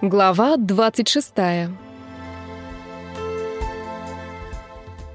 Глава 26.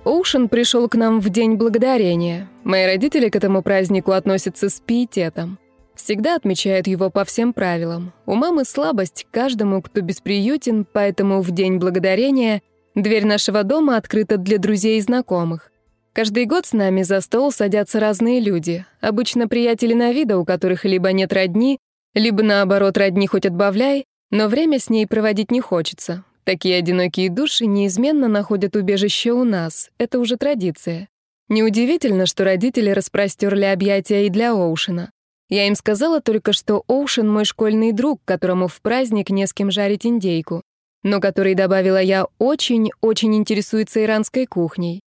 Оушен пришел к нам в День Благодарения. Мои родители к этому празднику относятся с пиететом. Всегда отмечают его по всем правилам. У мамы слабость каждому, кто бесприютен, поэтому в День Благодарения дверь нашего дома открыта для друзей и знакомых. Каждый год с нами за стол садятся разные люди. Обычно приятели на вида, у которых либо нет родни, либо наоборот родни хоть отбавляй, но время с ней проводить не хочется. Такие одинокие души неизменно находят убежище у нас. Это уже традиция. Неудивительно, что родители распростерли объятия и для Оушена. Я им сказала только, что Оушен — мой школьный друг, которому в праздник не с кем жарить индейку, но который, добавила я, очень-очень интересуется иранской кухней.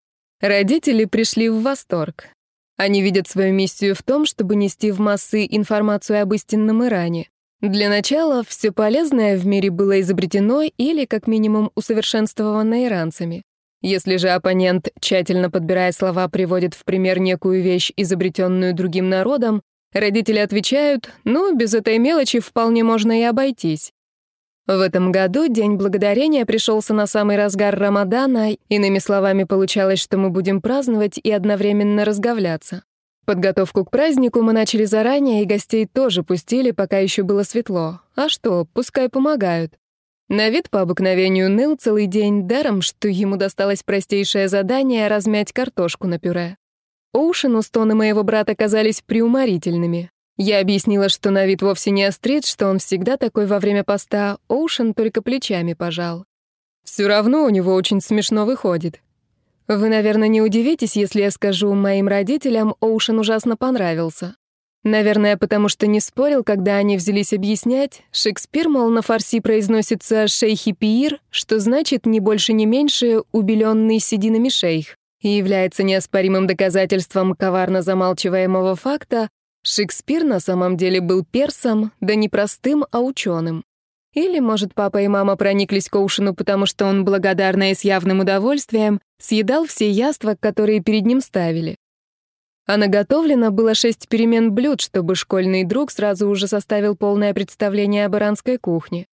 Родители пришли в восторг. Они видят свою миссию в том, чтобы нести в массы информацию об истинном Иране. Для начала все полезное в мире было изобретено или, как минимум, усовершенствовано иранцами. Если же оппонент, тщательно подбирая слова, приводит в пример некую вещь, изобретенную другим народом, родители отвечают, ну, без этой мелочи вполне можно и обойтись. В этом году День Благодарения пришелся на самый разгар Рамадана, иными словами, получалось, что мы будем праздновать и одновременно разговляться. Подготовку к празднику мы начали заранее, и гостей тоже пустили, пока еще было светло. А что, пускай помогают. На вид по обыкновению ныл целый день, даром, что ему досталось простейшее задание размять картошку на пюре. Оушену стоны моего брата казались приуморительными. Я объяснила, что на вид вовсе не острит, что он всегда такой во время поста, Оушен только плечами пожал. Все равно у него очень смешно выходит. Вы, наверное, не удивитесь, если я скажу, моим родителям Оушен ужасно понравился. Наверное, потому что не спорил, когда они взялись объяснять. Шекспир, мол, на фарси произносится «шейхи пиир», что значит «не больше, не меньше, убеленный сединами шейх», и является неоспоримым доказательством коварно замалчиваемого факта, Шекспир на самом деле был персом, да не простым, а ученым. Или, может, папа и мама прониклись к Оушену, потому что он благодарно и с явным удовольствием съедал все яства, которые перед ним ставили. А наготовлено было шесть перемен блюд, чтобы школьный друг сразу уже составил полное представление об иранской кухне.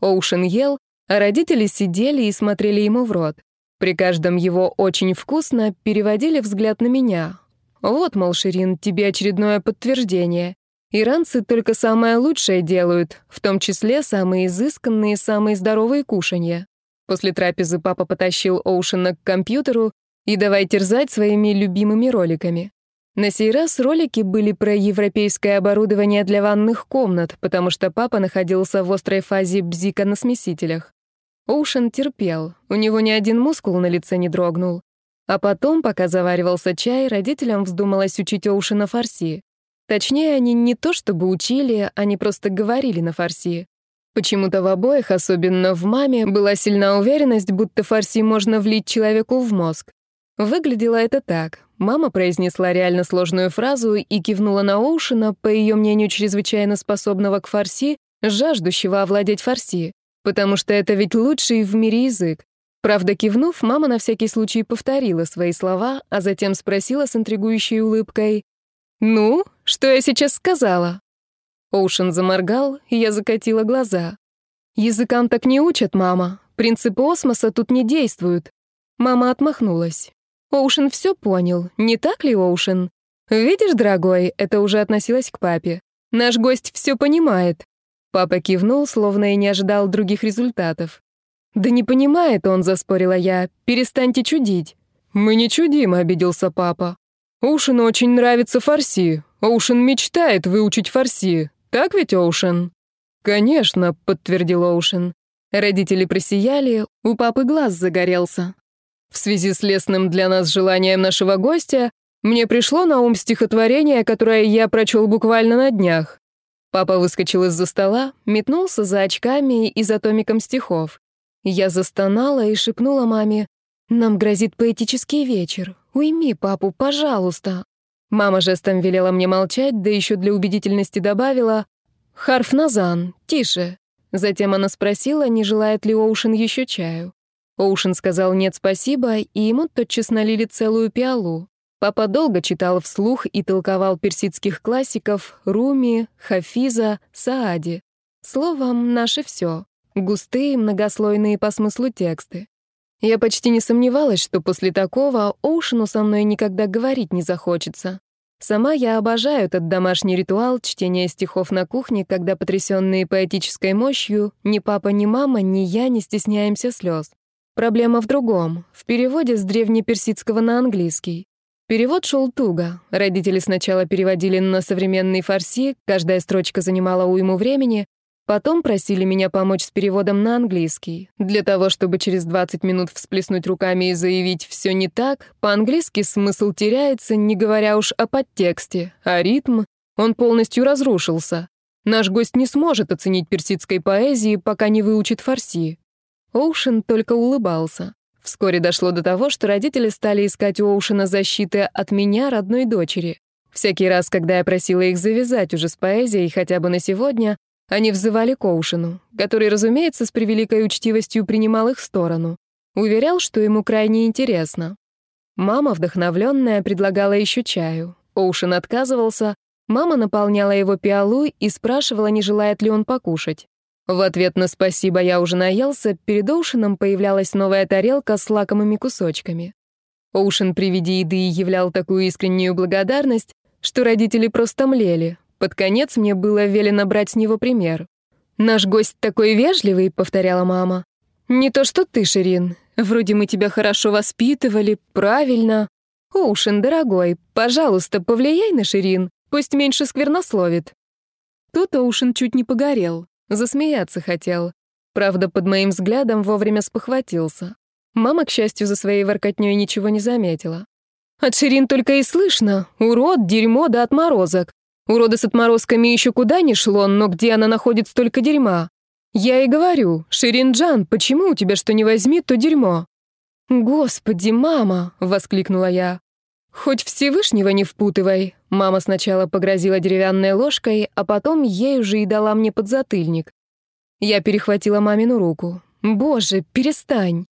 Оушен ел, а родители сидели и смотрели ему в рот. При каждом его «очень вкусно» переводили взгляд на меня. «Вот, мол, Ширин, тебе очередное подтверждение. Иранцы только самое лучшее делают, в том числе самые изысканные, самые здоровые кушанья. После трапезы папа потащил Оушена к компьютеру и давай терзать своими любимыми роликами. На сей раз ролики были про европейское оборудование для ванных комнат, потому что папа находился в острой фазе бзика на смесителях. Оушен терпел, у него ни один мускул на лице не дрогнул. А потом, пока заваривался чай, родителям вздумалось учить Оушена фарси. Точнее, они не то чтобы учили, они просто говорили на фарси. Почему-то в обоих, особенно в маме, была сильна уверенность, будто фарси можно влить человеку в мозг. Выглядело это так. Мама произнесла реально сложную фразу и кивнула на Оушена, по ее мнению, чрезвычайно способного к фарси, жаждущего овладеть фарси, потому что это ведь лучший в мире язык. Правда, кивнув, мама на всякий случай повторила свои слова, а затем спросила с интригующей улыбкой, «Ну, что я сейчас сказала?» Оушен заморгал, и я закатила глаза. «Языкам так не учат, мама. Принципы осмоса тут не действуют». Мама отмахнулась. Оушен все понял, не так ли, Оушен? Видишь, дорогой, это уже относилось к папе. Наш гость все понимает. Папа кивнул, словно и не ожидал других результатов. «Да не понимает он», — заспорила я. «Перестаньте чудить». «Мы не чудим», — обиделся папа. Оушену очень нравится фарси. Оушен мечтает выучить фарси. Так ведь, Оушен?» «Конечно», — подтвердил Оушен. Родители просияли, у папы глаз загорелся. В связи с лесным для нас желанием нашего гостя, мне пришло на ум стихотворение, которое я прочел буквально на днях. Папа выскочил из-за стола, метнулся за очками и за томиком стихов. Я застонала и шепнула маме, «Нам грозит поэтический вечер. Уйми папу, пожалуйста». Мама жестом велела мне молчать, да еще для убедительности добавила «Харф Назан, тише». Затем она спросила, не желает ли Оушен еще чаю. Оушен сказал «нет, спасибо», и ему тотчас налили целую пиалу. Папа долго читал вслух и толковал персидских классиков Руми, Хафиза, Саади. Словом, наше все. густые, многослойные по смыслу тексты. Я почти не сомневалась, что после такого Оушену со мной никогда говорить не захочется. Сама я обожаю этот домашний ритуал чтения стихов на кухне, когда потрясенные поэтической мощью ни папа, ни мама, ни я не стесняемся слез. Проблема в другом. В переводе с древнеперсидского на английский. Перевод шел туго. Родители сначала переводили на современный фарси, каждая строчка занимала уйму времени, потом просили меня помочь с переводом на английский. Для того, чтобы через 20 минут всплеснуть руками и заявить «все не так», по-английски смысл теряется, не говоря уж о подтексте, а ритм, он полностью разрушился. Наш гость не сможет оценить персидской поэзии, пока не выучит фарси. Оушен только улыбался. Вскоре дошло до того, что родители стали искать у Оушена защиты от меня, родной дочери. Всякий раз, когда я просила их завязать уже с поэзией хотя бы на сегодня, они взывали к Оушену, который, разумеется, с превеликой учтивостью принимал их сторону. Уверял, что ему крайне интересно. Мама, вдохновленная, предлагала еще чаю. Оушен отказывался, мама наполняла его пиалу и спрашивала, не желает ли он покушать. В ответ на «спасибо, я уже наелся», перед Оушеном появлялась новая тарелка с лакомыми кусочками. Оушен при виде еды являл такую искреннюю благодарность, что родители просто млели. Под конец мне было велено брать с него пример. «Наш гость такой вежливый», — повторяла мама. «Не то что ты, Ширин. Вроде мы тебя хорошо воспитывали, правильно. Оушен, дорогой, пожалуйста, повлияй на Ширин, пусть меньше сквернословит». Тут Оушен чуть не погорел. Засмеяться хотел. Правда, под моим взглядом вовремя спохватился. Мама, к счастью, за своей воркотнёй ничего не заметила. От Ширин только и слышно. Урод, дерьмо да отморозок. Урода с отморозками еще куда ни шло, но где она находит столько дерьма? Я и говорю, Ширин Джан, почему у тебя что не возьми, то дерьмо? Господи, мама, воскликнула я. Хоть Всевышнего не впутывай. Мама сначала погрозила деревянной ложкой, а потом ей уже и дала мне подзатыльник. Я перехватила мамину руку. «Боже, перестань!»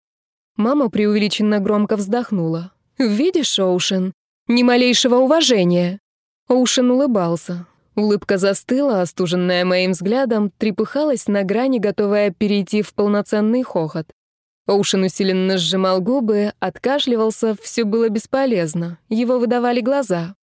Мама преувеличенно громко вздохнула. «Видишь, Оушен? Ни малейшего уважения!» Оушен улыбался. Улыбка застыла, остуженная моим взглядом, трепыхалась на грани, готовая перейти в полноценный хохот. Оушен усиленно сжимал губы, откашливался, все было бесполезно. Его выдавали глаза.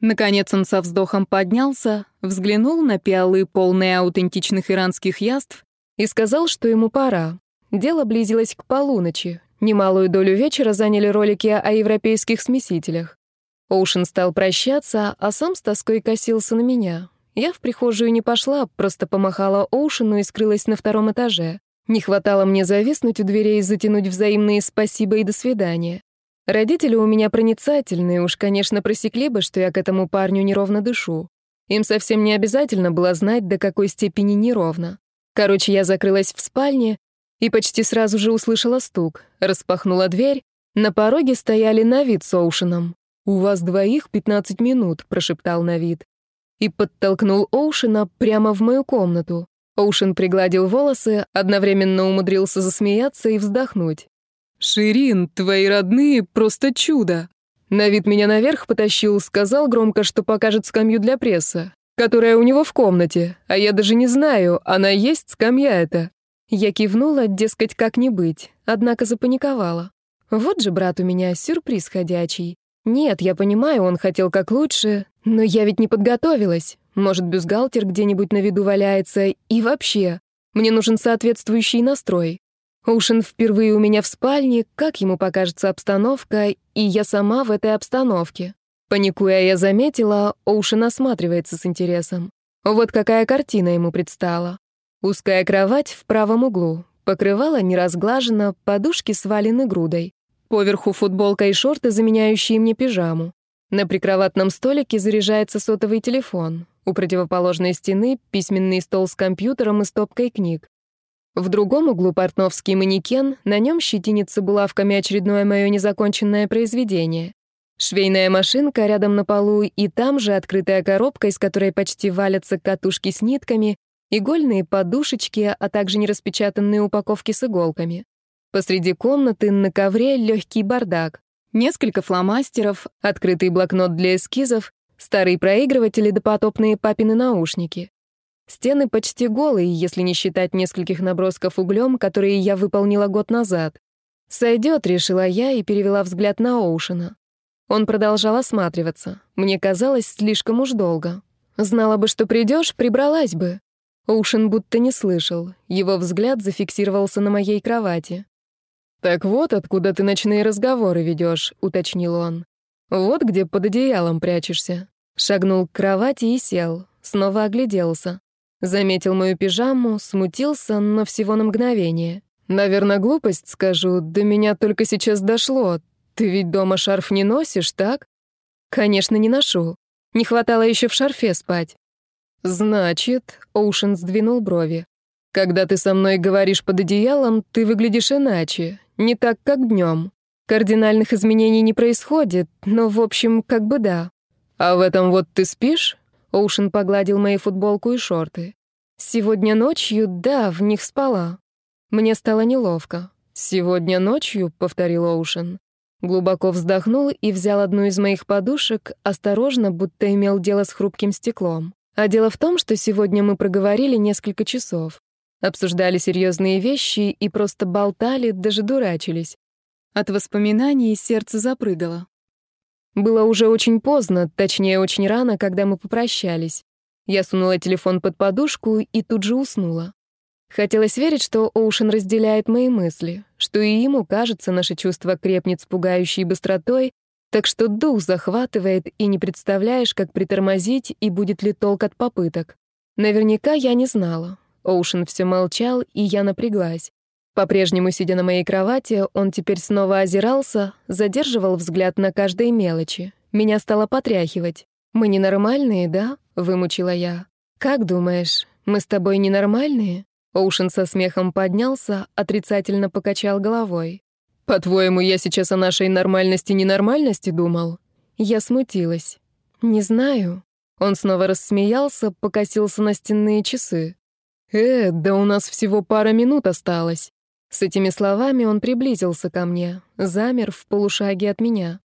Наконец он со вздохом поднялся, взглянул на пиалы, полные аутентичных иранских яств, и сказал, что ему пора. Дело близилось к полуночи. Немалую долю вечера заняли ролики о европейских смесителях. Оушен стал прощаться, а сам с тоской косился на меня. Я в прихожую не пошла, просто помахала Оушену и скрылась на втором этаже. Не хватало мне зависнуть у дверей и затянуть взаимные спасибо и до свидания. Родители у меня проницательные, уж, конечно, просекли бы, что я к этому парню неровно дышу. Им совсем не обязательно было знать, до какой степени неровно. Короче, я закрылась в спальне и почти сразу же услышала стук. Распахнула дверь. На пороге стояли Навид с Оушеном. «У вас двоих 15 минут», — прошептал Навид. И подтолкнул Оушена прямо в мою комнату. Оушен пригладил волосы, одновременно умудрился засмеяться и вздохнуть. «Ширин, твои родные — просто чудо!» На вид меня наверх потащил, сказал громко, что покажет скамью для пресса, которая у него в комнате, а я даже не знаю, она есть скамья эта. Я кивнула, дескать, как не быть, однако запаниковала. Вот же, брат, у меня сюрприз ходячий. Нет, я понимаю, он хотел как лучше, но я ведь не подготовилась. Может, бюстгальтер где-нибудь на виду валяется. И вообще, мне нужен соответствующий настрой. Оушен впервые у меня в спальне, как ему покажется обстановка, и я сама в этой обстановке. Паникуя, я заметила, Оушен осматривается с интересом. Вот какая картина ему предстала. Узкая кровать в правом углу, покрывало не разглажено, подушки свалены грудой. Поверху футболка и шорты, заменяющие мне пижаму. На прикроватном столике заряжается сотовый телефон. У противоположной стены письменный стол с компьютером и стопкой книг. В другом углу портновский манекен, на нем щетинится булавками очередное мое незаконченное произведение. Швейная машинка рядом на полу, и там же открытая коробка, из которой почти валятся катушки с нитками, игольные подушечки, а также нераспечатанные упаковки с иголками. Посреди комнаты на ковре легкий бардак. Несколько фломастеров, открытый блокнот для эскизов, старый проигрыватель и допотопные папины наушники. Стены почти голые, если не считать нескольких набросков углем, которые я выполнила год назад. «Сойдет», — решила я и перевела взгляд на Оушена. Он продолжал осматриваться. Мне казалось, слишком уж долго. Знала бы, что придешь, прибралась бы. Оушен будто не слышал. Его взгляд зафиксировался на моей кровати. «Так вот, откуда ты ночные разговоры ведешь, уточнил он. «Вот где под одеялом прячешься». Шагнул к кровати и сел. Снова огляделся. Заметил мою пижаму, смутился, но всего на мгновение. «Наверное, глупость скажу, до меня только сейчас дошло. Ты ведь дома шарф не носишь, так?» «Конечно, не ношу. Не хватало еще в шарфе спать». «Значит», — Оушен сдвинул брови, «когда ты со мной говоришь под одеялом, ты выглядишь иначе, не так, как днем. Кардинальных изменений не происходит, но, в общем, как бы да». «А в этом вот ты спишь?» Оушен погладил мои футболку и шорты. «Сегодня ночью, да, в них спала». Мне стало неловко. «Сегодня ночью», — повторил Оушен. Глубоко вздохнул и взял одну из моих подушек, осторожно, будто имел дело с хрупким стеклом. А дело в том, что сегодня мы проговорили несколько часов. Обсуждали серьезные вещи и просто болтали, даже дурачились. От воспоминаний сердце запрыгало. Было уже очень поздно, точнее, очень рано, когда мы попрощались. Я сунула телефон под подушку и тут же уснула. Хотелось верить, что Оушен разделяет мои мысли, что и ему кажется, наше чувство крепнет с пугающей быстротой, так что дух захватывает, и не представляешь, как притормозить, и будет ли толк от попыток. Наверняка я не знала. Оушен все молчал, и я напряглась. По-прежнему, сидя на моей кровати, он теперь снова озирался, задерживал взгляд на каждой мелочи. Меня стало потряхивать. «Мы ненормальные, да?» — вымучила я. «Как думаешь, мы с тобой ненормальные?» Оушен со смехом поднялся, отрицательно покачал головой. «По-твоему, я сейчас о нашей нормальности и ненормальности думал?» Я смутилась. «Не знаю». Он снова рассмеялся, покосился на стенные часы. «Э, да у нас всего пара минут осталось». С этими словами он приблизился ко мне, замер в полушаге от меня.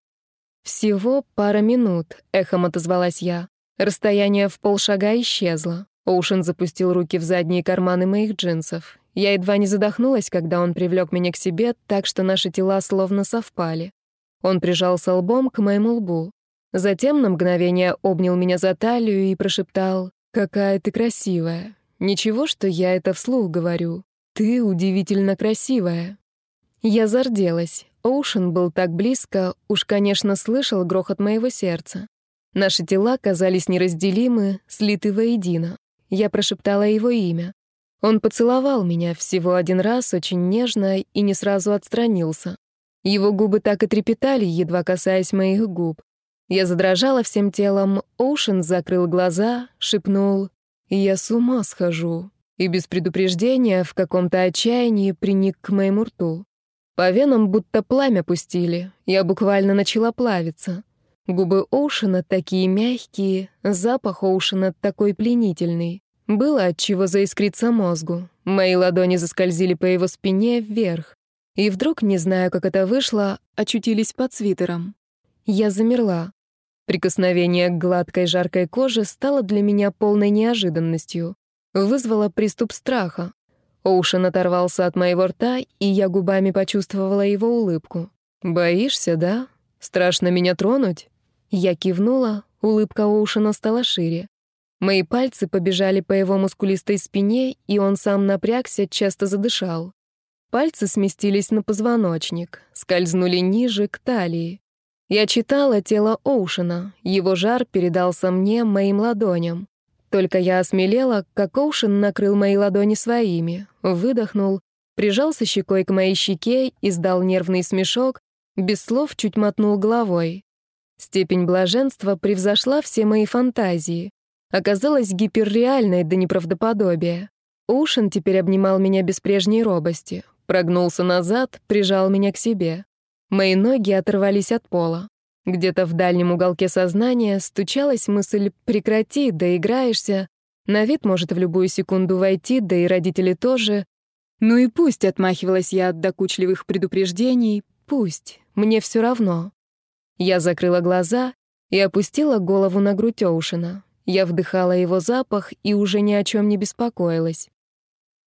«Всего пара минут», — эхом отозвалась я. Расстояние в полшага исчезло. Оушен запустил руки в задние карманы моих джинсов. Я едва не задохнулась, когда он привлек меня к себе, так что наши тела словно совпали. Он прижался лбом к моему лбу. Затем на мгновение обнял меня за талию и прошептал «Какая ты красивая». Ничего, что я это вслух говорю. Ты удивительно красивая. Я зарделась. Оушен был так близко, уж, конечно, слышал грохот моего сердца. Наши тела казались неразделимы, слиты воедино. Я прошептала его имя. Он поцеловал меня всего один раз, очень нежно, и не сразу отстранился. Его губы так и трепетали, едва касаясь моих губ. Я задрожала всем телом, Оушен закрыл глаза, шепнул «Я с ума схожу» и без предупреждения в каком-то отчаянии приник к моему рту. По венам будто пламя пустили, я буквально начала плавиться. Губы Оушена такие мягкие, запах Оушена такой пленительный. Было от чего заискриться мозгу. Мои ладони заскользили по его спине вверх. И вдруг, не знаю, как это вышло, очутились под свитером. Я замерла. Прикосновение к гладкой жаркой коже стало для меня полной неожиданностью. Вызвало приступ страха. Оушен оторвался от моего рта, и я губами почувствовала его улыбку. «Боишься, да? Страшно меня тронуть?» Я кивнула, улыбка Оушена стала шире. Мои пальцы побежали по его мускулистой спине, и он сам напрягся, часто задышал. Пальцы сместились на позвоночник, скользнули ниже, к талии. Я читала тело Оушена, его жар передался мне, моим ладоням. Только я осмелела, как Оушен накрыл мои ладони своими, выдохнул, прижался щекой к моей щеке, издал нервный смешок, без слов чуть мотнул головой. Степень блаженства превзошла все мои фантазии оказалась гиперреальной до неправдоподобия. Ушин теперь обнимал меня без прежней робости, прогнулся назад, прижал меня к себе. Мои ноги оторвались от пола. Где-то в дальнем уголке сознания стучалась мысль «прекрати, доиграешься». На вид может в любую секунду войти, да и родители тоже. Ну и пусть, отмахивалась я от докучливых предупреждений, пусть, мне все равно. Я закрыла глаза и опустила голову на грудь Оушена. Я вдыхала его запах и уже ни о чем не беспокоилась.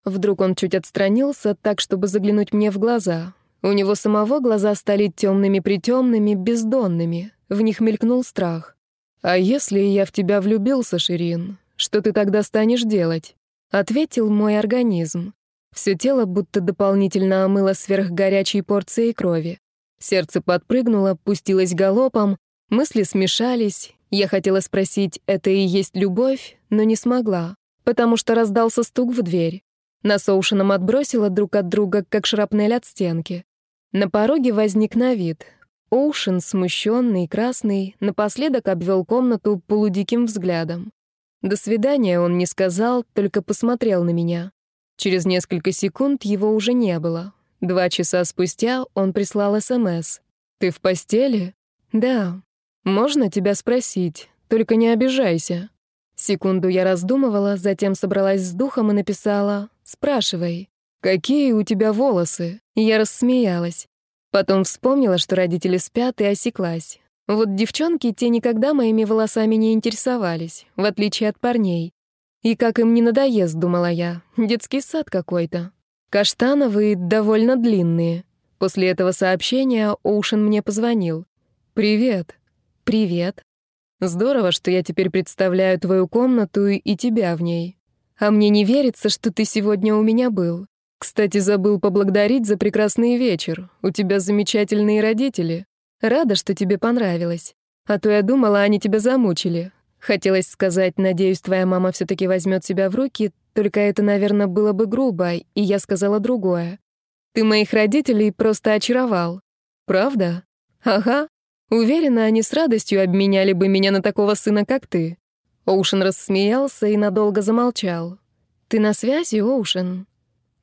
Вдруг он чуть отстранился, так, чтобы заглянуть мне в глаза. У него самого глаза стали темными-притемными, бездонными. В них мелькнул страх. «А если я в тебя влюбился, Ширин, что ты тогда станешь делать?» Ответил мой организм. Все тело будто дополнительно омыло сверхгорячей порцией крови. Сердце подпрыгнуло, пустилось галопом, мысли смешались. Я хотела спросить, это и есть любовь, но не смогла, потому что раздался стук в дверь. Нас Оушеном отбросило друг от друга, как шрапнель от стенки. На пороге возник на вид. Оушен, смущенный, красный, напоследок обвел комнату полудиким взглядом. До свидания он не сказал, только посмотрел на меня. Через несколько секунд его уже не было. Два часа спустя он прислал СМС. «Ты в постели?» «Да». «Можно тебя спросить? Только не обижайся». Секунду я раздумывала, затем собралась с духом и написала «Спрашивай, какие у тебя волосы?» Я рассмеялась. Потом вспомнила, что родители спят, и осеклась. Вот девчонки, те никогда моими волосами не интересовались, в отличие от парней. И как им не надоест, думала я, детский сад какой-то. Каштановые, довольно длинные. После этого сообщения Оушен мне позвонил. «Привет». «Привет». «Здорово, что я теперь представляю твою комнату и тебя в ней. А мне не верится, что ты сегодня у меня был. Кстати, забыл поблагодарить за прекрасный вечер. У тебя замечательные родители. Рада, что тебе понравилось. А то я думала, они тебя замучили. Хотелось сказать, надеюсь, твоя мама все таки возьмет себя в руки, только это, наверное, было бы грубо, и я сказала другое. Ты моих родителей просто очаровал. Правда? Ага. Уверена, они с радостью обменяли бы меня на такого сына, как ты. Оушен рассмеялся и надолго замолчал. Ты на связи, Оушен?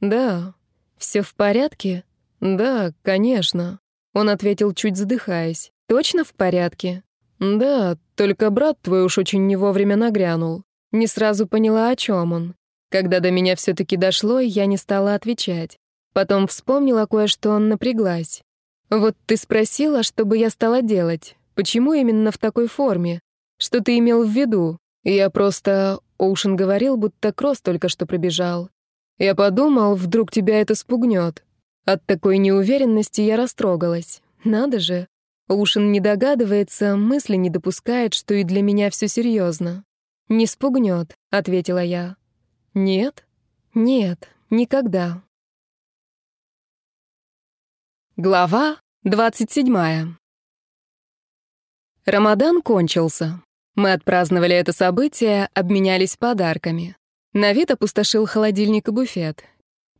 Да. Все в порядке? Да, конечно. Он ответил, чуть задыхаясь. Точно в порядке? Да, только брат твой уж очень не вовремя нагрянул. Не сразу поняла, о чем он. Когда до меня все-таки дошло, я не стала отвечать. Потом вспомнила кое-что, он напряглась. «Вот ты спросила, что бы я стала делать. Почему именно в такой форме? Что ты имел в виду? Я просто...» Оушен говорил, будто Кросс только что пробежал. «Я подумал, вдруг тебя это спугнет. От такой неуверенности я растрогалась. Надо же. Оушен не догадывается, мысли не допускает, что и для меня все серьезно. «Не спугнет», — ответила я. Нет, нет, никогда. Глава 27. Рамадан кончился. Мы отпраздновали это событие, обменялись подарками. На вид опустошил холодильник и буфет.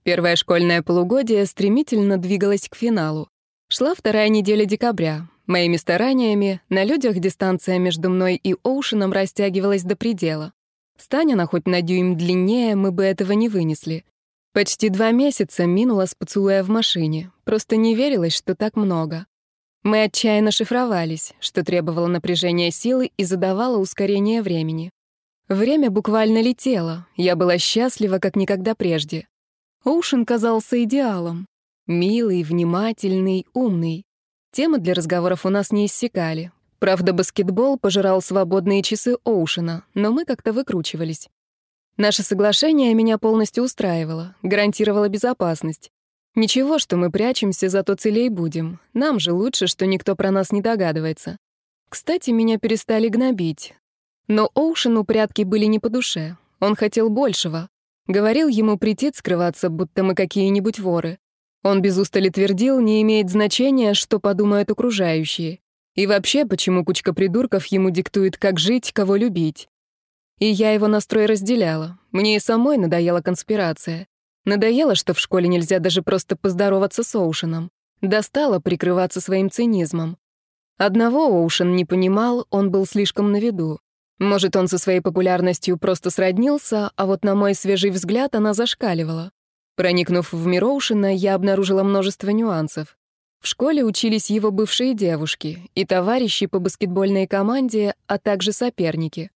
Первое школьное полугодие стремительно двигалось к финалу. Шла вторая неделя декабря. Моими стараниями на людях дистанция между мной и Оушеном растягивалась до предела. Стань она хоть на дюйм длиннее, мы бы этого не вынесли. Почти два месяца минуло с поцелуя в машине. Просто не верилось, что так много. Мы отчаянно шифровались, что требовало напряжения силы и задавало ускорение времени. Время буквально летело. Я была счастлива, как никогда прежде. Оушен казался идеалом. Милый, внимательный, умный. Темы для разговоров у нас не иссякали. Правда, баскетбол пожирал свободные часы Оушена, но мы как-то выкручивались. Наше соглашение меня полностью устраивало, гарантировало безопасность. Ничего, что мы прячемся, зато целей будем. Нам же лучше, что никто про нас не догадывается. Кстати, меня перестали гнобить. Но Оушену прятки были не по душе. Он хотел большего. Говорил ему прийти скрываться, будто мы какие-нибудь воры. Он без устали твердил, не имеет значения, что подумают окружающие. И вообще, почему кучка придурков ему диктует, как жить, кого любить? И я его настрой разделяла. Мне и самой надоела конспирация. Надоело, что в школе нельзя даже просто поздороваться с Оушеном. Достало прикрываться своим цинизмом. Одного Оушен не понимал, он был слишком на виду. Может, он со своей популярностью просто сроднился, а вот на мой свежий взгляд она зашкаливала. Проникнув в мир Оушена, я обнаружила множество нюансов. В школе учились его бывшие девушки и товарищи по баскетбольной команде, а также соперники.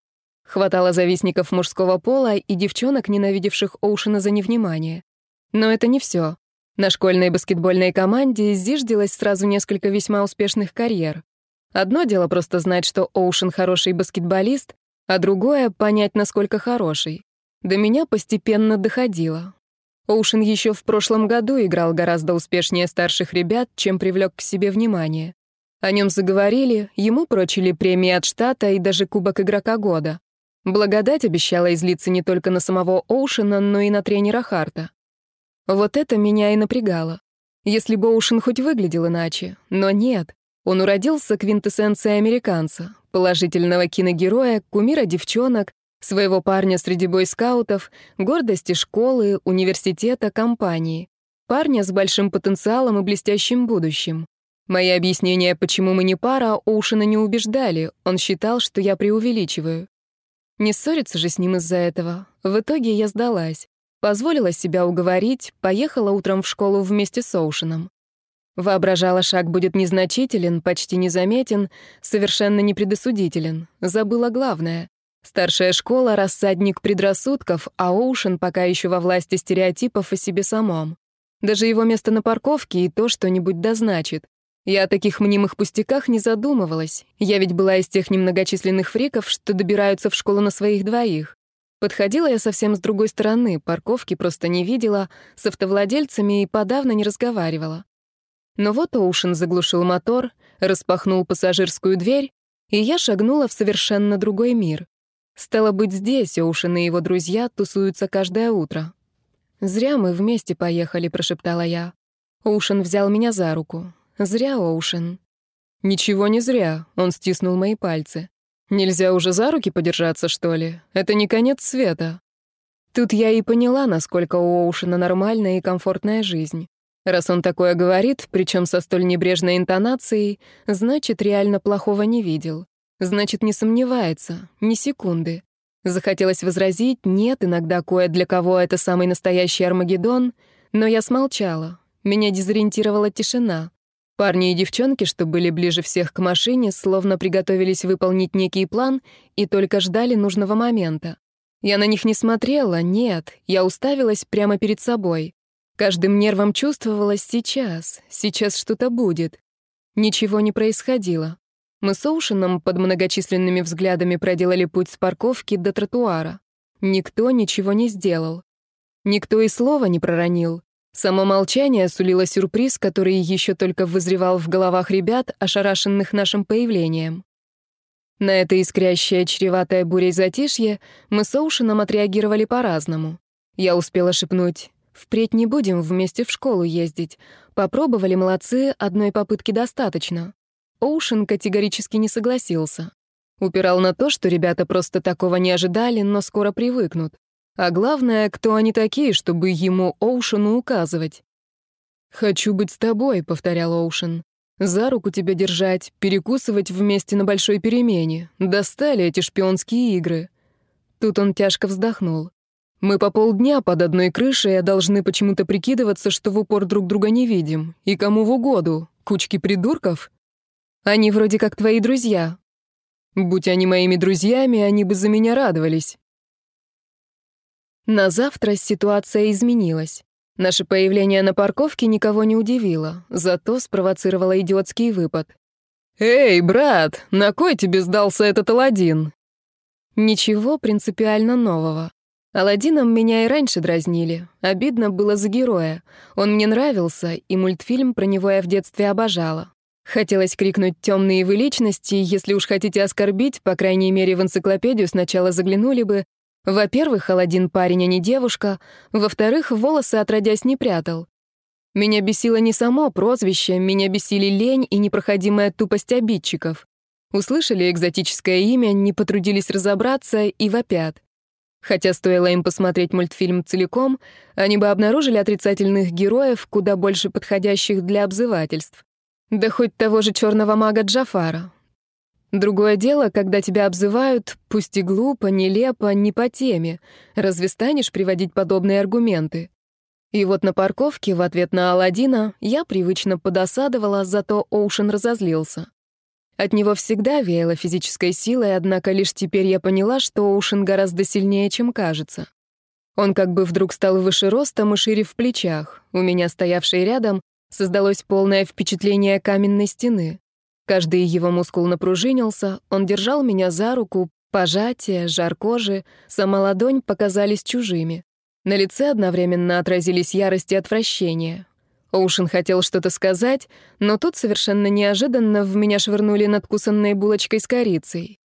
Хватало завистников мужского пола и девчонок, ненавидевших Оушена за невнимание. Но это не все. На школьной баскетбольной команде зиждилось сразу несколько весьма успешных карьер. Одно дело просто знать, что Оушен хороший баскетболист, а другое — понять, насколько хороший. До меня постепенно доходило. Оушен еще в прошлом году играл гораздо успешнее старших ребят, чем привлек к себе внимание. О нем заговорили, ему прочили премии от штата и даже Кубок игрока года. Благодать обещала излиться не только на самого Оушена, но и на тренера Харта. Вот это меня и напрягало. Если бы Оушен хоть выглядел иначе, но нет. Он уродился квинтэссенцией американца, положительного киногероя, кумира девчонок, своего парня среди бойскаутов, гордости школы, университета, компании. Парня с большим потенциалом и блестящим будущим. Мои объяснения, почему мы не пара, Оушена не убеждали, он считал, что я преувеличиваю. Не ссориться же с ним из-за этого. В итоге я сдалась. Позволила себя уговорить, поехала утром в школу вместе с Оушеном. Воображала, шаг будет незначителен, почти незаметен, совершенно непредосудителен. Забыла главное. Старшая школа — рассадник предрассудков, а Оушен пока еще во власти стереотипов о себе самом. Даже его место на парковке и то что-нибудь дозначит. Я о таких мнимых пустяках не задумывалась. Я ведь была из тех немногочисленных фриков, что добираются в школу на своих двоих. Подходила я совсем с другой стороны, парковки просто не видела, с автовладельцами и подавно не разговаривала. Но вот Оушен заглушил мотор, распахнул пассажирскую дверь, и я шагнула в совершенно другой мир. Стало быть, здесь Оушен и его друзья тусуются каждое утро. «Зря мы вместе поехали», — прошептала я. Оушен взял меня за руку. Зря, Оушен. Ничего не зря, он стиснул мои пальцы. Нельзя уже за руки подержаться, что ли? Это не конец света. Тут я и поняла, насколько у Оушена нормальная и комфортная жизнь. Раз он такое говорит, причем со столь небрежной интонацией, значит, реально плохого не видел. Значит, не сомневается, ни секунды. Захотелось возразить, нет, иногда кое для кого это самый настоящий Армагеддон, но я смолчала. Меня дезориентировала тишина. Парни и девчонки, что были ближе всех к машине, словно приготовились выполнить некий план и только ждали нужного момента. Я на них не смотрела, нет, я уставилась прямо перед собой. Каждым нервом чувствовалось сейчас, сейчас что-то будет. Ничего не происходило. Мы с Оушеном под многочисленными взглядами проделали путь с парковки до тротуара. Никто ничего не сделал. Никто и слова не проронил. Само молчание сулило сюрприз, который еще только вызревал в головах ребят, ошарашенных нашим появлением. На это искрящее, чреватое бурей затишье мы с Оушеном отреагировали по-разному. Я успела шепнуть «Впредь не будем вместе в школу ездить. Попробовали, молодцы, одной попытки достаточно». Оушен категорически не согласился. Упирал на то, что ребята просто такого не ожидали, но скоро привыкнут. А главное, кто они такие, чтобы ему, Оушену, указывать. «Хочу быть с тобой», — повторял Оушен. «За руку тебя держать, перекусывать вместе на большой перемене. Достали эти шпионские игры». Тут он тяжко вздохнул. «Мы по полдня под одной крышей, а должны почему-то прикидываться, что в упор друг друга не видим. И кому в угоду? Кучки придурков? Они вроде как твои друзья. Будь они моими друзьями, они бы за меня радовались. На завтра ситуация изменилась. Наше появление на парковке никого не удивило, зато спровоцировало идиотский выпад. «Эй, брат, на кой тебе сдался этот Аладдин?» Ничего принципиально нового. Аладдином меня и раньше дразнили. Обидно было за героя. Он мне нравился, и мультфильм про него я в детстве обожала. Хотелось крикнуть «темные вы личности», если уж хотите оскорбить, по крайней мере, в энциклопедию сначала заглянули бы, во-первых, Аладдин парень, а не девушка. Во-вторых, волосы отродясь не прятал. Меня бесило не само прозвище, меня бесили лень и непроходимая тупость обидчиков. Услышали экзотическое имя, не потрудились разобраться и вопят. Хотя стоило им посмотреть мультфильм целиком, они бы обнаружили отрицательных героев, куда больше подходящих для обзывательств. Да хоть того же черного мага Джафара. Другое дело, когда тебя обзывают, пусть и глупо, нелепо, не по теме. Разве станешь приводить подобные аргументы? И вот на парковке в ответ на Аладдина я привычно подосадовала, зато Оушен разозлился. От него всегда веяло физической силой, однако лишь теперь я поняла, что Оушен гораздо сильнее, чем кажется. Он как бы вдруг стал выше ростом и шире в плечах. У меня, стоявшей рядом, создалось полное впечатление каменной стены. Каждый его мускул напружинился, он держал меня за руку, Пожатие, жар кожи, сама ладонь показались чужими. На лице одновременно отразились ярость и отвращение. Оушен хотел что-то сказать, но тут совершенно неожиданно в меня швырнули надкусанной булочкой с корицей.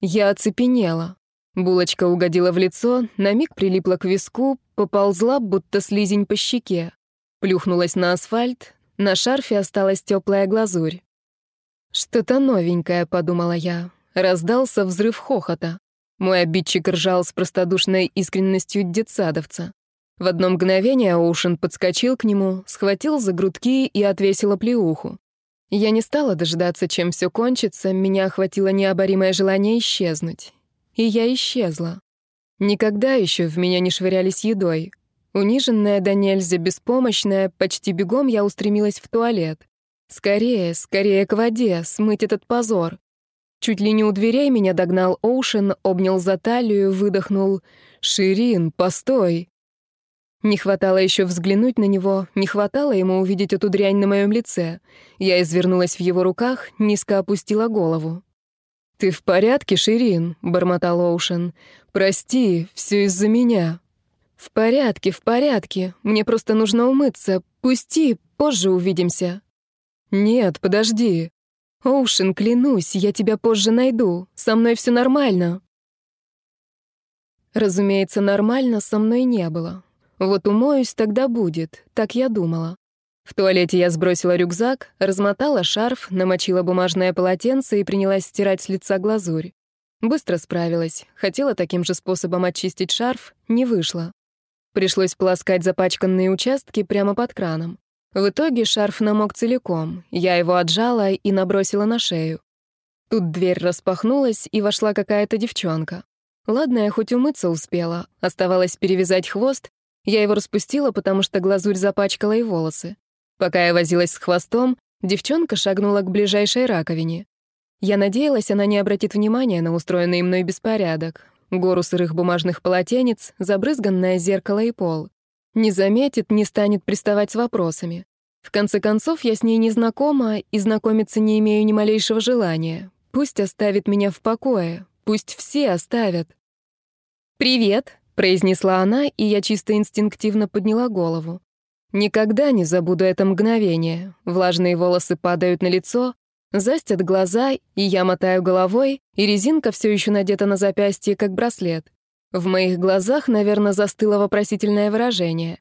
Я оцепенела. Булочка угодила в лицо, на миг прилипла к виску, поползла, будто слизень по щеке. Плюхнулась на асфальт, на шарфе осталась теплая глазурь. «Что-то новенькое», — подумала я. Раздался взрыв хохота. Мой обидчик ржал с простодушной искренностью детсадовца. В одно мгновение Оушен подскочил к нему, схватил за грудки и отвесил оплеуху. Я не стала дожидаться, чем все кончится, меня охватило необоримое желание исчезнуть. И я исчезла. Никогда еще в меня не швырялись едой. Униженная до нельзя, беспомощная, почти бегом я устремилась в туалет. Скорее, скорее к воде, смыть этот позор. Чуть ли не у дверей меня догнал Оушен, обнял за талию, выдохнул. «Ширин, постой!» Не хватало еще взглянуть на него, не хватало ему увидеть эту дрянь на моем лице. Я извернулась в его руках, низко опустила голову. «Ты в порядке, Ширин?» — бормотал Оушен. «Прости, все из-за меня». «В порядке, в порядке. Мне просто нужно умыться. Пусти, позже увидимся». «Нет, подожди. Оушен, клянусь, я тебя позже найду. Со мной все нормально». Разумеется, нормально со мной не было. Вот умоюсь, тогда будет, так я думала. В туалете я сбросила рюкзак, размотала шарф, намочила бумажное полотенце и принялась стирать с лица глазурь. Быстро справилась. Хотела таким же способом очистить шарф, не вышло. Пришлось полоскать запачканные участки прямо под краном. В итоге шарф намок целиком, я его отжала и набросила на шею. Тут дверь распахнулась, и вошла какая-то девчонка. Ладно, я хоть умыться успела, оставалось перевязать хвост, я его распустила, потому что глазурь запачкала и волосы. Пока я возилась с хвостом, девчонка шагнула к ближайшей раковине. Я надеялась, она не обратит внимания на устроенный мной беспорядок. Гору сырых бумажных полотенец, забрызганное зеркало и пол. Не заметит, не станет приставать с вопросами. В конце концов, я с ней не знакома и знакомиться не имею ни малейшего желания. Пусть оставит меня в покое. Пусть все оставят. «Привет», — произнесла она, и я чисто инстинктивно подняла голову. Никогда не забуду это мгновение. Влажные волосы падают на лицо, застят глаза, и я мотаю головой, и резинка все еще надета на запястье, как браслет. В моих глазах, наверное, застыло вопросительное выражение,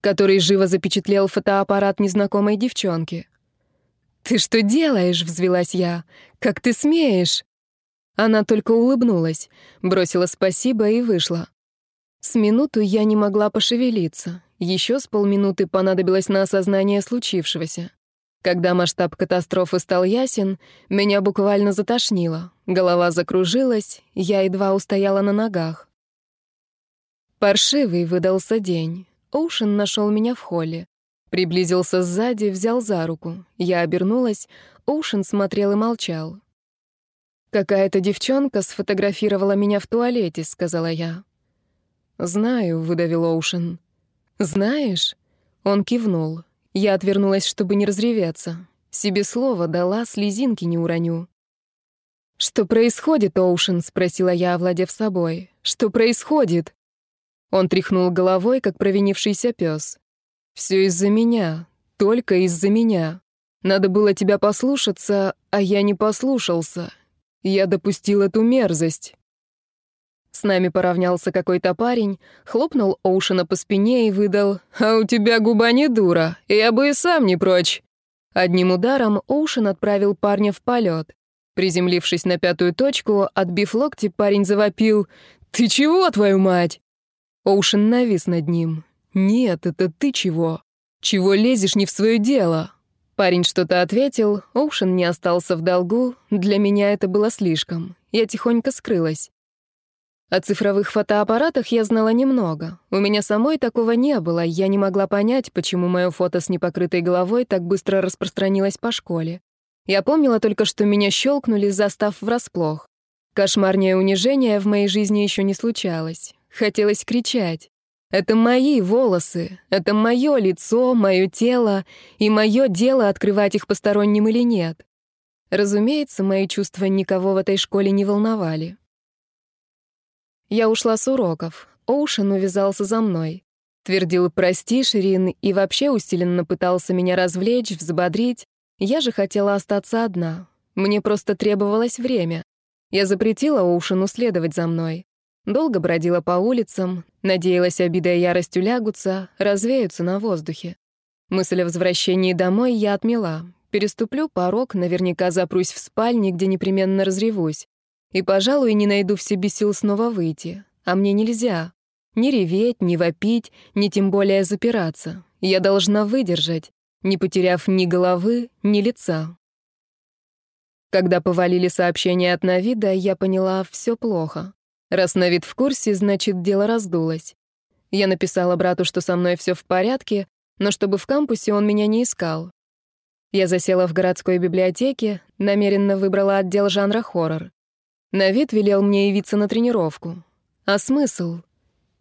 который живо запечатлел фотоаппарат незнакомой девчонки. «Ты что делаешь?» — взвелась я. «Как ты смеешь?» Она только улыбнулась, бросила спасибо и вышла. С минуту я не могла пошевелиться. Еще с полминуты понадобилось на осознание случившегося. Когда масштаб катастрофы стал ясен, меня буквально затошнило. Голова закружилась, я едва устояла на ногах. Паршивый выдался день. Оушен нашел меня в холле. Приблизился сзади, взял за руку. Я обернулась. Оушен смотрел и молчал. «Какая-то девчонка сфотографировала меня в туалете», — сказала я. «Знаю», — выдавил Оушен. «Знаешь?» Он кивнул. Я отвернулась, чтобы не разреветься. Себе слово дала, слезинки не уроню. «Что происходит, Оушен?» — спросила я, овладев собой. «Что происходит?» Он тряхнул головой, как провинившийся пес. «Все из-за меня, только из-за меня. Надо было тебя послушаться, а я не послушался. Я допустил эту мерзость». С нами поравнялся какой-то парень, хлопнул Оушена по спине и выдал «А у тебя губа не дура, я бы и сам не прочь». Одним ударом Оушен отправил парня в полет. Приземлившись на пятую точку, отбив локти, парень завопил «Ты чего, твою мать?» Оушен навис над ним. «Нет, это ты чего? Чего лезешь не в свое дело?» Парень что-то ответил, Оушен не остался в долгу, для меня это было слишком. Я тихонько скрылась. О цифровых фотоаппаратах я знала немного. У меня самой такого не было, я не могла понять, почему мое фото с непокрытой головой так быстро распространилось по школе. Я помнила только, что меня щелкнули, застав врасплох. Кошмарнее унижение в моей жизни еще не случалось. Хотелось кричать. Это мои волосы, это мое лицо, мое тело, и мое дело открывать их посторонним или нет. Разумеется, мои чувства никого в этой школе не волновали. Я ушла с уроков. Оушен увязался за мной. Твердил «прости, Ширин» и вообще усиленно пытался меня развлечь, взбодрить. Я же хотела остаться одна. Мне просто требовалось время. Я запретила Оушену следовать за мной. Долго бродила по улицам, надеялась, обида и ярость улягутся, развеются на воздухе. Мысль о возвращении домой я отмела. Переступлю порог, наверняка запрусь в спальне, где непременно разревусь. И, пожалуй, не найду в себе сил снова выйти. А мне нельзя. Ни реветь, ни вопить, ни тем более запираться. Я должна выдержать, не потеряв ни головы, ни лица. Когда повалили сообщения от Навида, я поняла, все плохо. Раз Навид в курсе, значит, дело раздулось. Я написала брату, что со мной все в порядке, но чтобы в кампусе он меня не искал. Я засела в городской библиотеке, намеренно выбрала отдел жанра хоррор. Навид велел мне явиться на тренировку. А смысл?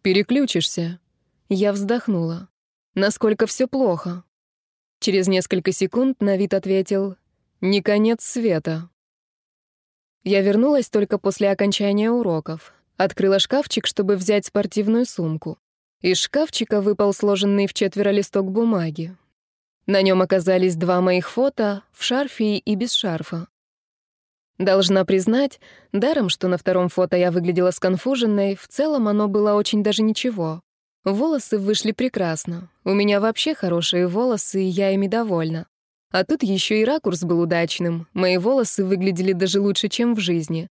Переключишься. Я вздохнула. Насколько все плохо? Через несколько секунд Навид ответил не конец света. Я вернулась только после окончания уроков. Открыла шкафчик, чтобы взять спортивную сумку. Из шкафчика выпал сложенный в четверо листок бумаги. На нем оказались два моих фото, в шарфе и без шарфа. Должна признать, даром, что на втором фото я выглядела сконфуженной, в целом оно было очень даже ничего. Волосы вышли прекрасно. У меня вообще хорошие волосы, и я ими довольна. А тут еще и ракурс был удачным. Мои волосы выглядели даже лучше, чем в жизни.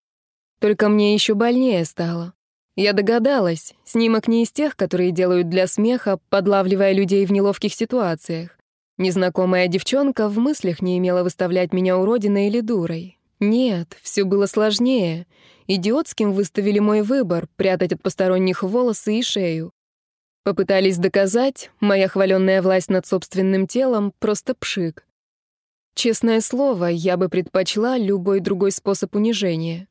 Только мне еще больнее стало. Я догадалась, снимок не из тех, которые делают для смеха, подлавливая людей в неловких ситуациях. Незнакомая девчонка в мыслях не имела выставлять меня уродиной или дурой. Нет, все было сложнее. Идиотским выставили мой выбор — прятать от посторонних волосы и шею. Попытались доказать, моя хваленная власть над собственным телом — просто пшик. Честное слово, я бы предпочла любой другой способ унижения.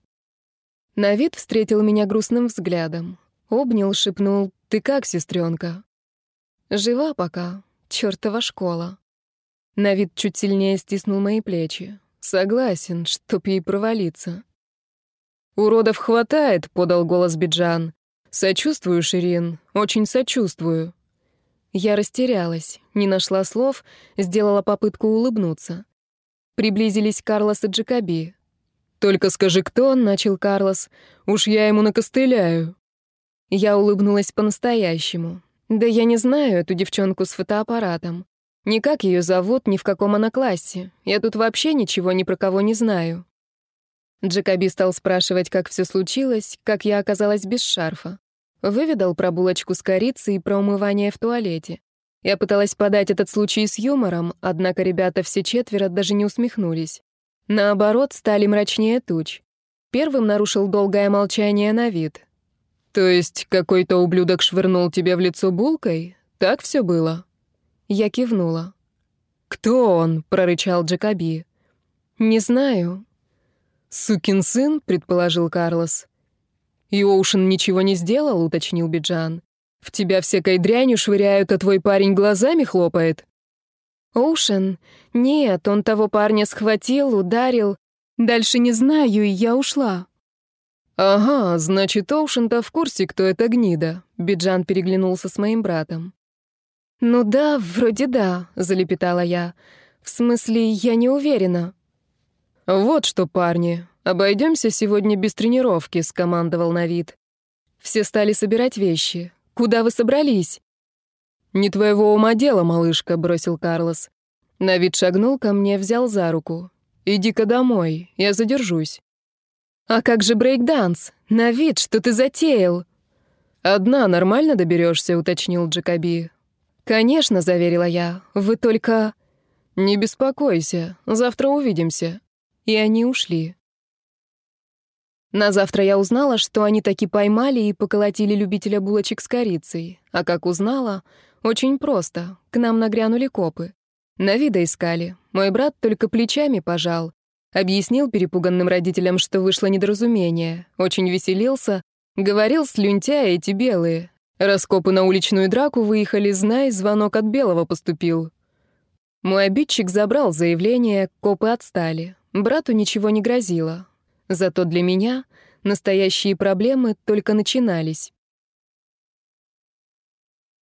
На вид встретил меня грустным взглядом. Обнял, шепнул «Ты как, сестренка?» «Жива пока. Чёртова школа». На вид чуть сильнее стиснул мои плечи. «Согласен, чтоб ей провалиться». «Уродов хватает», — подал голос Биджан. «Сочувствую, Ширин, очень сочувствую». Я растерялась, не нашла слов, сделала попытку улыбнуться. Приблизились Карлос и Джекоби. «Только скажи, кто?» — начал Карлос. «Уж я ему накостыляю». Я улыбнулась по-настоящему. Да я не знаю эту девчонку с фотоаппаратом. Ни как ее зовут, ни в каком она классе. Я тут вообще ничего ни про кого не знаю. Джекоби стал спрашивать, как все случилось, как я оказалась без шарфа. Выведал про булочку с корицей и про умывание в туалете. Я пыталась подать этот случай с юмором, однако ребята все четверо даже не усмехнулись. Наоборот, стали мрачнее туч. Первым нарушил долгое молчание на вид. «То есть какой-то ублюдок швырнул тебе в лицо булкой? Так все было?» Я кивнула. «Кто он?» — прорычал Джекоби. «Не знаю». «Сукин сын?» — предположил Карлос. «И Оушен ничего не сделал?» — уточнил Биджан. В тебя всякой дрянью швыряют, а твой парень глазами хлопает. Оушен? Нет, он того парня схватил, ударил. Дальше не знаю, и я ушла. Ага, значит, Оушен-то в курсе, кто это гнида. Биджан переглянулся с моим братом. Ну да, вроде да, залепетала я. В смысле, я не уверена. Вот что, парни, обойдемся сегодня без тренировки, скомандовал Навид. Все стали собирать вещи. Куда вы собрались?» «Не твоего ума дело, малышка», — бросил Карлос. Навид шагнул ко мне, взял за руку. «Иди-ка домой, я задержусь». «А как же брейкданс? Навид, что ты затеял?» «Одна нормально доберешься, уточнил Джекоби. «Конечно», — заверила я. «Вы только...» «Не беспокойся, завтра увидимся». И они ушли. На завтра я узнала, что они таки поймали и поколотили любителя булочек с корицей. А как узнала? Очень просто. К нам нагрянули копы. На вида искали. Мой брат только плечами пожал. Объяснил перепуганным родителям, что вышло недоразумение. Очень веселился. Говорил, слюнтя эти белые. Раскопы на уличную драку выехали, знай, звонок от белого поступил. Мой обидчик забрал заявление, копы отстали. Брату ничего не грозило. Зато для меня Настоящие проблемы только начинались.